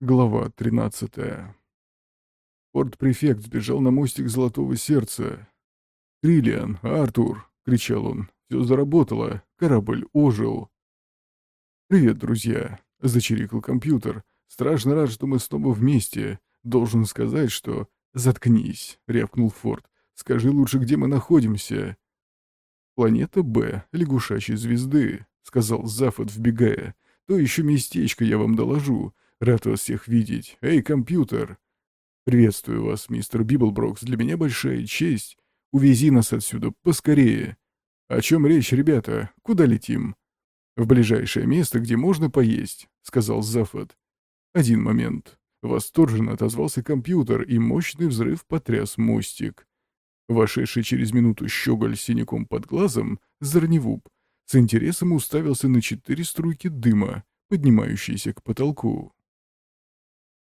Глава 13. Порт-префект сбежал на мостик Золотого Сердца. «Триллиан, Артур!» — кричал он. «Все заработало. Корабль ожил». «Привет, друзья!» — зачирикал компьютер. «Страшно рад, что мы снова вместе. Должен сказать, что...» «Заткнись!» — рявкнул Форд. «Скажи лучше, где мы находимся?» «Планета Б, лягушачьей звезды», — сказал Зафот, вбегая. «То еще местечко я вам доложу. Рад вас всех видеть. Эй, компьютер!» «Приветствую вас, мистер Библброкс. Для меня большая честь. Увези нас отсюда поскорее. О чем речь, ребята? Куда летим?» «В ближайшее место, где можно поесть», — сказал Зафод. «Один момент». Восторженно отозвался компьютер, и мощный взрыв потряс мостик. Вошедший через минуту щеголь с синяком под глазом, Зарнивуп, с интересом уставился на четыре струйки дыма, поднимающиеся к потолку.